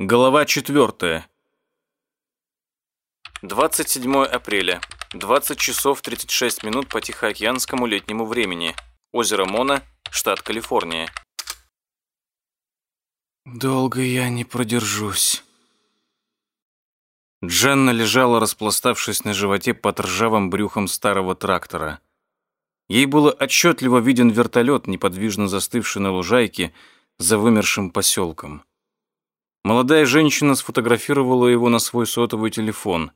Голова четвертая. 27 апреля. 20 часов 36 минут по Тихоокеанскому летнему времени. Озеро Мона, штат Калифорния. «Долго я не продержусь». Дженна лежала, распластавшись на животе под ржавым брюхом старого трактора. Ей было отчетливо виден вертолет, неподвижно застывший на лужайке за вымершим поселком. Молодая женщина сфотографировала его на свой сотовый телефон.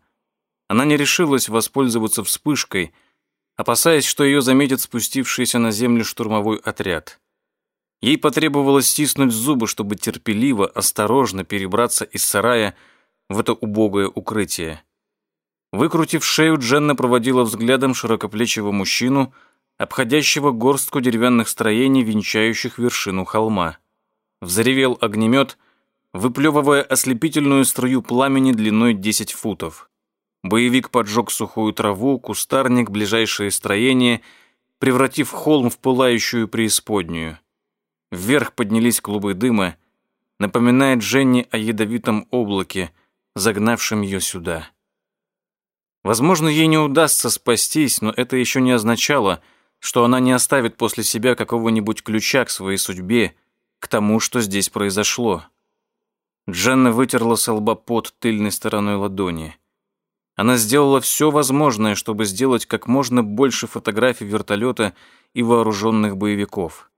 Она не решилась воспользоваться вспышкой, опасаясь, что ее заметит спустившийся на землю штурмовой отряд. Ей потребовалось стиснуть зубы, чтобы терпеливо, осторожно перебраться из сарая в это убогое укрытие. Выкрутив шею, Дженна проводила взглядом широкоплечего мужчину, обходящего горстку деревянных строений, венчающих вершину холма. Взревел огнемет, выплевывая ослепительную струю пламени длиной 10 футов. Боевик поджег сухую траву, кустарник, ближайшее строение, превратив холм в пылающую преисподнюю. Вверх поднялись клубы дыма, напоминая Дженни о ядовитом облаке, загнавшем ее сюда. Возможно, ей не удастся спастись, но это еще не означало, что она не оставит после себя какого-нибудь ключа к своей судьбе, к тому, что здесь произошло. Дженна вытерла с лба пот тыльной стороной ладони. Она сделала все возможное, чтобы сделать как можно больше фотографий вертолета и вооруженных боевиков.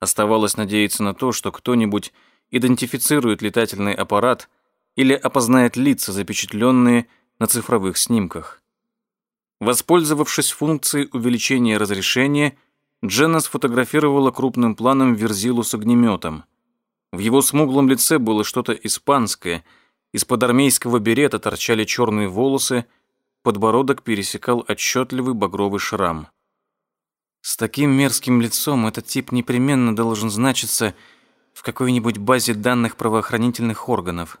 Оставалось надеяться на то, что кто-нибудь идентифицирует летательный аппарат или опознает лица, запечатленные на цифровых снимках. Воспользовавшись функцией увеличения разрешения, Дженна сфотографировала крупным планом Верзилу с огнеметом. В его смуглом лице было что-то испанское, из-под армейского берета торчали черные волосы, подбородок пересекал отчетливый багровый шрам. С таким мерзким лицом этот тип непременно должен значиться в какой-нибудь базе данных правоохранительных органов.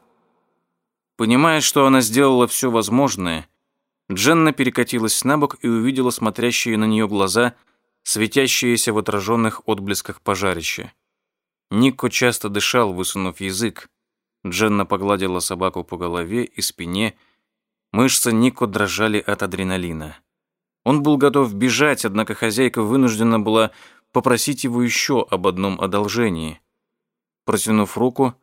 Понимая, что она сделала все возможное, Дженна перекатилась на бок и увидела смотрящие на нее глаза, светящиеся в отраженных отблесках пожарища. Нико часто дышал, высунув язык. Дженна погладила собаку по голове и спине. Мышцы Нико дрожали от адреналина. Он был готов бежать, однако хозяйка вынуждена была попросить его еще об одном одолжении. Протянув руку,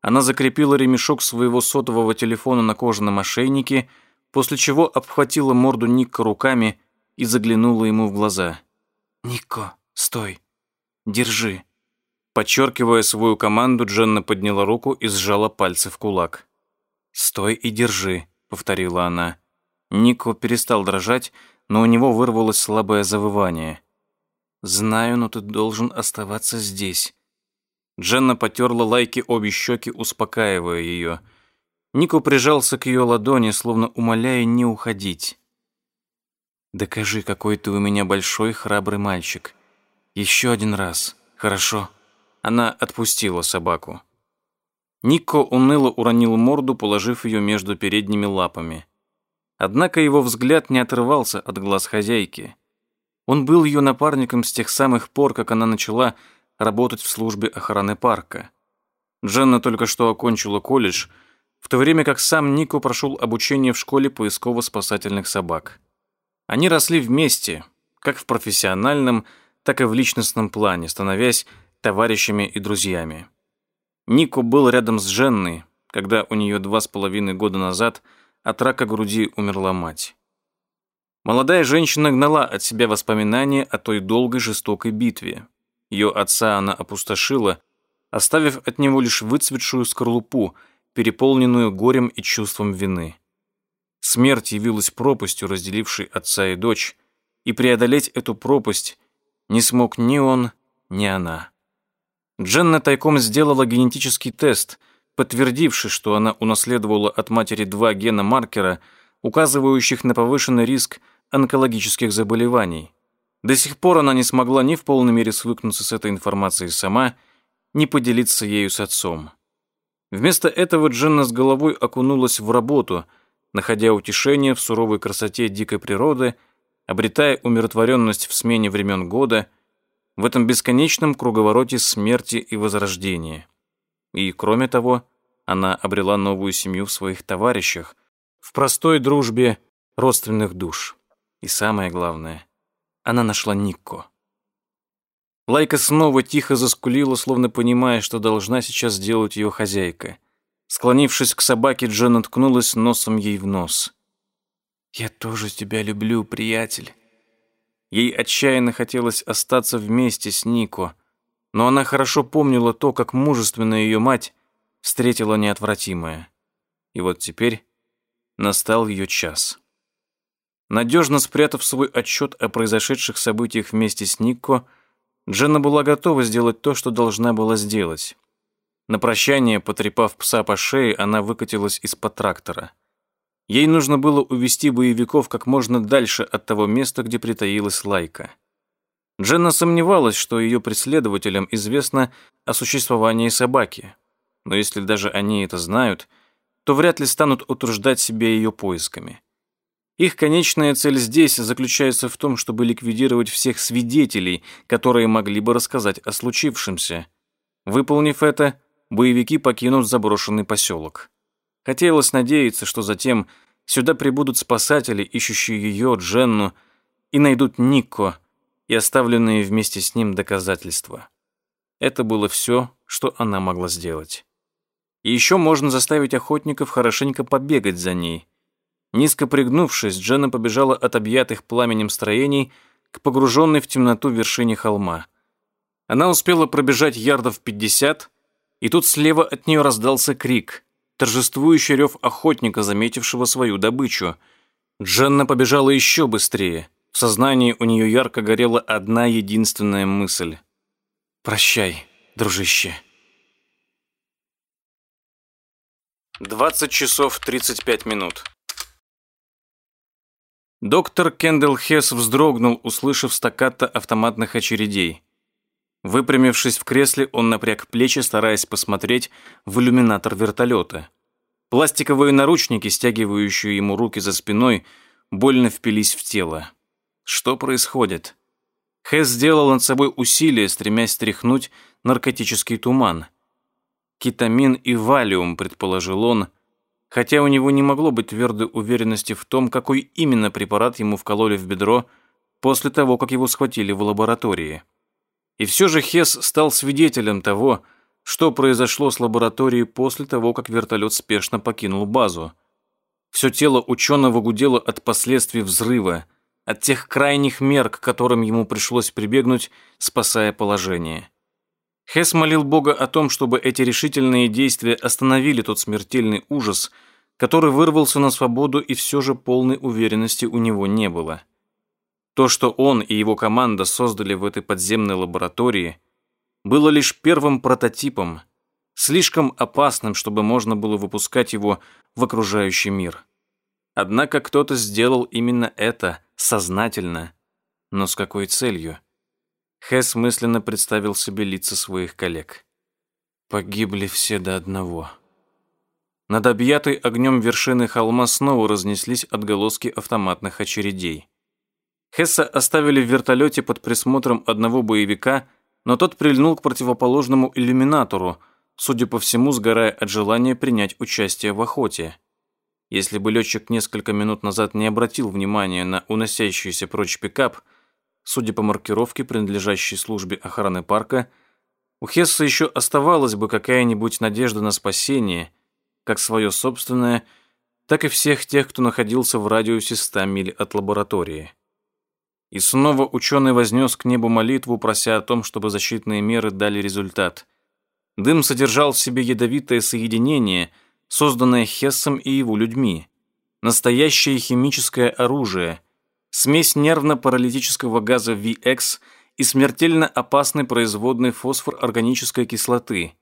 она закрепила ремешок своего сотового телефона на кожаном ошейнике, после чего обхватила морду Никко руками и заглянула ему в глаза. «Никко, стой! Держи!» Подчеркивая свою команду, Дженна подняла руку и сжала пальцы в кулак. «Стой и держи», — повторила она. Нико перестал дрожать, но у него вырвалось слабое завывание. «Знаю, но ты должен оставаться здесь. Дженна потерла лайки обе щеки, успокаивая ее. Нико прижался к ее ладони, словно умоляя не уходить. «Докажи, какой ты у меня большой храбрый мальчик. Еще один раз, хорошо?» Она отпустила собаку. Нико уныло уронил морду, положив ее между передними лапами. Однако его взгляд не отрывался от глаз хозяйки. Он был ее напарником с тех самых пор, как она начала работать в службе охраны парка. Дженна только что окончила колледж, в то время как сам Нико прошел обучение в школе поисково-спасательных собак. Они росли вместе, как в профессиональном, так и в личностном плане, становясь товарищами и друзьями. Нико был рядом с Дженной, когда у нее два с половиной года назад от рака груди умерла мать. Молодая женщина гнала от себя воспоминания о той долгой жестокой битве. Ее отца она опустошила, оставив от него лишь выцветшую скорлупу, переполненную горем и чувством вины. Смерть явилась пропастью, разделившей отца и дочь, и преодолеть эту пропасть не смог ни он, ни она. Дженна тайком сделала генетический тест, подтвердивший, что она унаследовала от матери два гена маркера, указывающих на повышенный риск онкологических заболеваний. До сих пор она не смогла ни в полной мере свыкнуться с этой информацией сама, ни поделиться ею с отцом. Вместо этого Дженна с головой окунулась в работу, находя утешение в суровой красоте дикой природы, обретая умиротворенность в смене времен года, в этом бесконечном круговороте смерти и возрождения. И, кроме того, Она обрела новую семью в своих товарищах, в простой дружбе родственных душ. И самое главное, она нашла Никко. Лайка снова тихо заскулила, словно понимая, что должна сейчас сделать ее хозяйка. Склонившись к собаке, Джен наткнулась носом ей в нос. «Я тоже тебя люблю, приятель». Ей отчаянно хотелось остаться вместе с Нико, но она хорошо помнила то, как мужественно ее мать встретила неотвратимое. И вот теперь настал ее час. Надежно спрятав свой отчет о произошедших событиях вместе с Никко, Дженна была готова сделать то, что должна была сделать. На прощание, потрепав пса по шее, она выкатилась из-под трактора. Ей нужно было увести боевиков как можно дальше от того места, где притаилась Лайка. Дженна сомневалась, что ее преследователям известно о существовании собаки. Но если даже они это знают, то вряд ли станут утруждать себя ее поисками. Их конечная цель здесь заключается в том, чтобы ликвидировать всех свидетелей, которые могли бы рассказать о случившемся. Выполнив это, боевики покинут заброшенный поселок. Хотелось надеяться, что затем сюда прибудут спасатели, ищущие ее, Дженну, и найдут Никко и оставленные вместе с ним доказательства. Это было все, что она могла сделать. И еще можно заставить охотников хорошенько побегать за ней – Низко пригнувшись, Дженна побежала от объятых пламенем строений к погруженной в темноту вершине холма. Она успела пробежать ярдов пятьдесят, и тут слева от нее раздался крик, торжествующий рев охотника, заметившего свою добычу. Дженна побежала еще быстрее. В сознании у нее ярко горела одна единственная мысль. «Прощай, дружище». 20 часов 35 минут. Доктор Кендалл Хесс вздрогнул, услышав стаккато автоматных очередей. Выпрямившись в кресле, он напряг плечи, стараясь посмотреть в иллюминатор вертолета. Пластиковые наручники, стягивающие ему руки за спиной, больно впились в тело. Что происходит? Хесс сделал над собой усилие, стремясь стряхнуть наркотический туман. Кетамин и валиум, предположил он, хотя у него не могло быть твердой уверенности в том, какой именно препарат ему вкололи в бедро после того, как его схватили в лаборатории. И все же Хесс стал свидетелем того, что произошло с лабораторией после того, как вертолет спешно покинул базу. Все тело ученого гудело от последствий взрыва, от тех крайних мер, к которым ему пришлось прибегнуть, спасая положение. Хесс молил Бога о том, чтобы эти решительные действия остановили тот смертельный ужас, который вырвался на свободу и все же полной уверенности у него не было. То, что он и его команда создали в этой подземной лаборатории, было лишь первым прототипом, слишком опасным, чтобы можно было выпускать его в окружающий мир. Однако кто-то сделал именно это сознательно, но с какой целью? Хэс мысленно представил себе лица своих коллег. Погибли все до одного. Над объятой огнем вершины холма снова разнеслись отголоски автоматных очередей. Хесса оставили в вертолете под присмотром одного боевика, но тот прильнул к противоположному иллюминатору, судя по всему, сгорая от желания принять участие в охоте. Если бы летчик несколько минут назад не обратил внимания на уносящийся прочь пикап – Судя по маркировке, принадлежащей службе охраны парка, у Хесса еще оставалась бы какая-нибудь надежда на спасение, как свое собственное, так и всех тех, кто находился в радиусе 100 миль от лаборатории. И снова ученый вознес к небу молитву, прося о том, чтобы защитные меры дали результат. Дым содержал в себе ядовитое соединение, созданное Хессом и его людьми. Настоящее химическое оружие – смесь нервно-паралитического газа VX и смертельно опасный производный фосфор органической кислоты.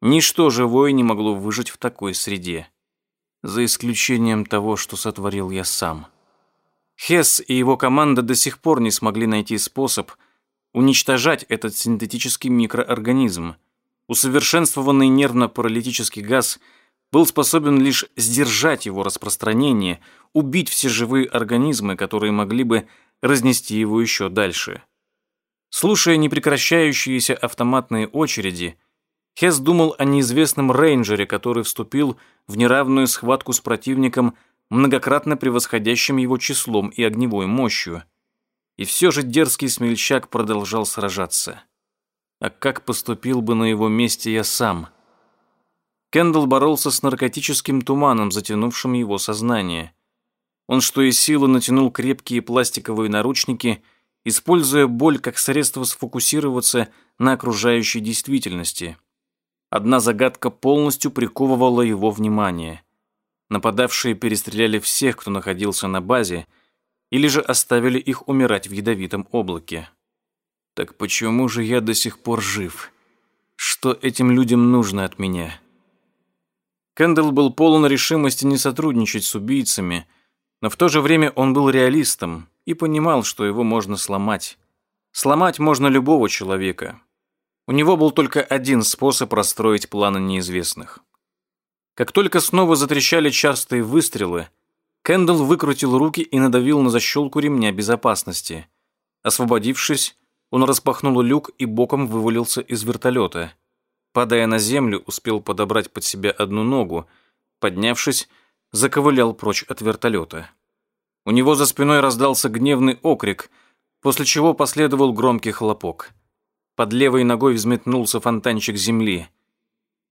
Ничто живое не могло выжить в такой среде. За исключением того, что сотворил я сам. Хесс и его команда до сих пор не смогли найти способ уничтожать этот синтетический микроорганизм. Усовершенствованный нервно-паралитический газ – был способен лишь сдержать его распространение, убить все живые организмы, которые могли бы разнести его еще дальше. Слушая непрекращающиеся автоматные очереди, Хесс думал о неизвестном рейнджере, который вступил в неравную схватку с противником, многократно превосходящим его числом и огневой мощью. И все же дерзкий смельчак продолжал сражаться. А как поступил бы на его месте я сам? Кендалл боролся с наркотическим туманом, затянувшим его сознание. Он что из силы натянул крепкие пластиковые наручники, используя боль как средство сфокусироваться на окружающей действительности. Одна загадка полностью приковывала его внимание. Нападавшие перестреляли всех, кто находился на базе, или же оставили их умирать в ядовитом облаке. Так почему же я до сих пор жив? Что этим людям нужно от меня? Кэндалл был полон решимости не сотрудничать с убийцами, но в то же время он был реалистом и понимал, что его можно сломать. Сломать можно любого человека, у него был только один способ расстроить планы неизвестных. Как только снова затрещали частые выстрелы, Кэндалл выкрутил руки и надавил на защелку ремня безопасности. Освободившись, он распахнул люк и боком вывалился из вертолета. Падая на землю, успел подобрать под себя одну ногу, поднявшись, заковылял прочь от вертолета. У него за спиной раздался гневный окрик, после чего последовал громкий хлопок – под левой ногой взметнулся фонтанчик земли.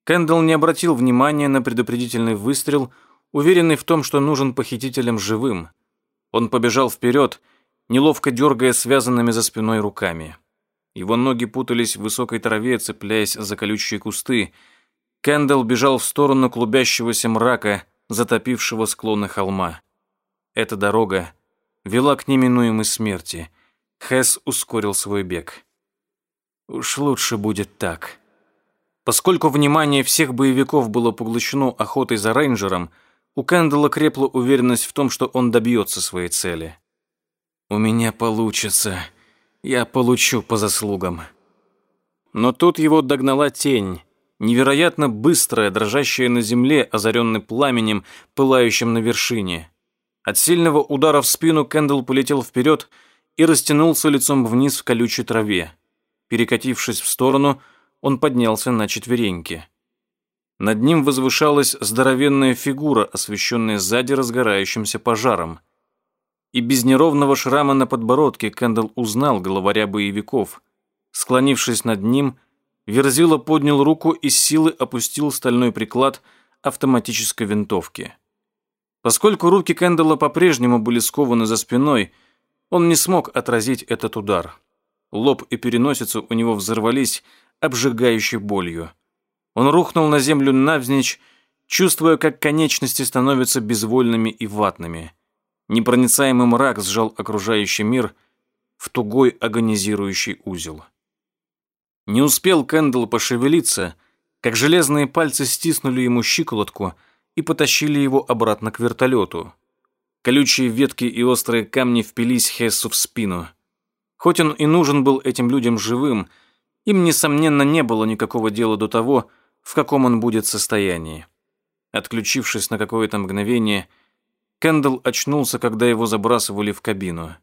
Кэндалл не обратил внимания на предупредительный выстрел, уверенный в том, что нужен похитителям живым. Он побежал вперед, неловко дергая связанными за спиной руками. Его ноги путались в высокой траве, цепляясь за колючие кусты. Кэндалл бежал в сторону клубящегося мрака, затопившего склоны холма. Эта дорога вела к неминуемой смерти. Хэс ускорил свой бег. Уж лучше будет так. Поскольку внимание всех боевиков было поглощено охотой за рейнджером, у Кэндалла крепла уверенность в том, что он добьется своей цели. «У меня получится. Я получу по заслугам». Но тут его догнала тень, невероятно быстрая, дрожащая на земле, озаренной пламенем, пылающим на вершине. От сильного удара в спину Кэндалл полетел вперед и растянулся лицом вниз в колючей траве. Перекатившись в сторону, он поднялся на четвереньки. Над ним возвышалась здоровенная фигура, освещенная сзади разгорающимся пожаром. И без неровного шрама на подбородке Кэндалл узнал главаря боевиков. Склонившись над ним, Верзила поднял руку и с силы опустил стальной приклад автоматической винтовки. Поскольку руки Кэндалла по-прежнему были скованы за спиной, он не смог отразить этот удар. Лоб и переносица у него взорвались обжигающей болью. Он рухнул на землю навзничь, чувствуя, как конечности становятся безвольными и ватными. Непроницаемый мрак сжал окружающий мир в тугой агонизирующий узел. Не успел Кэндалл пошевелиться, как железные пальцы стиснули ему щиколотку и потащили его обратно к вертолету. Колючие ветки и острые камни впились Хессу в спину – Хоть он и нужен был этим людям живым, им, несомненно, не было никакого дела до того, в каком он будет состоянии. Отключившись на какое-то мгновение, Кэндалл очнулся, когда его забрасывали в кабину.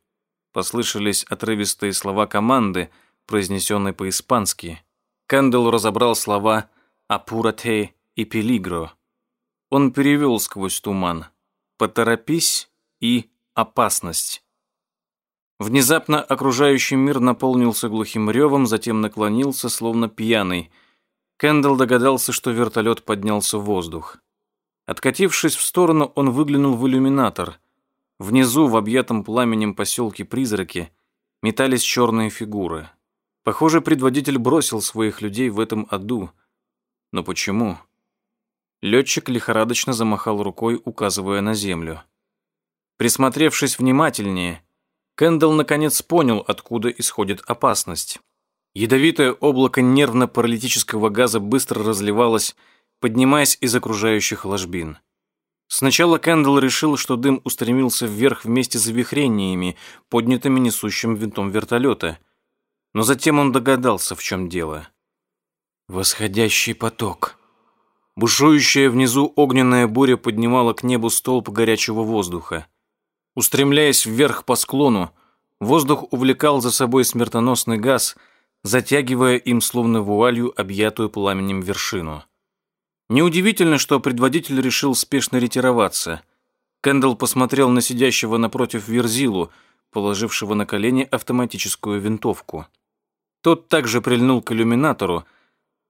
Послышались отрывистые слова команды, произнесенные по-испански. Кэндалл разобрал слова «апурате» и «пелигро». Он перевел сквозь туман «поторопись» и «опасность». Внезапно окружающий мир наполнился глухим ревом, затем наклонился, словно пьяный. Кэндалл догадался, что вертолет поднялся в воздух. Откатившись в сторону, он выглянул в иллюминатор. Внизу, в объятом пламенем поселке Призраки, метались черные фигуры. Похоже, предводитель бросил своих людей в этом аду. Но почему? Летчик лихорадочно замахал рукой, указывая на землю. Присмотревшись внимательнее, Кэндалл наконец понял, откуда исходит опасность. Ядовитое облако нервно-паралитического газа быстро разливалось, поднимаясь из окружающих ложбин. Сначала Кэндалл решил, что дым устремился вверх вместе с завихрениями, поднятыми несущим винтом вертолета. Но затем он догадался, в чем дело. Восходящий поток. Бушующая внизу огненная буря поднимала к небу столб горячего воздуха. Устремляясь вверх по склону, воздух увлекал за собой смертоносный газ, затягивая им словно вуалью объятую пламенем вершину. Неудивительно, что предводитель решил спешно ретироваться. Кэндалл посмотрел на сидящего напротив Верзилу, положившего на колени автоматическую винтовку. Тот также прильнул к иллюминатору,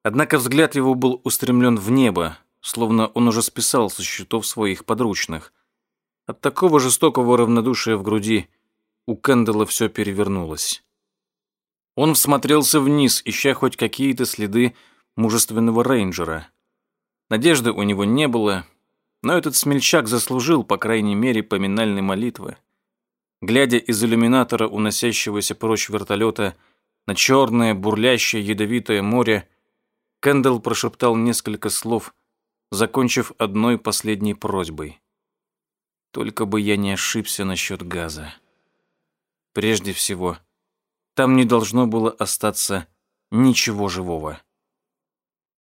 однако взгляд его был устремлен в небо, словно он уже списал со счетов своих подручных. От такого жестокого равнодушия в груди у Кэндалла все перевернулось. Он всмотрелся вниз, ища хоть какие-то следы мужественного рейнджера. Надежды у него не было, но этот смельчак заслужил, по крайней мере, поминальной молитвы. Глядя из иллюминатора уносящегося прочь вертолета на черное, бурлящее, ядовитое море, Кэндалл прошептал несколько слов, закончив одной последней просьбой. Только бы я не ошибся насчет газа. Прежде всего, там не должно было остаться ничего живого.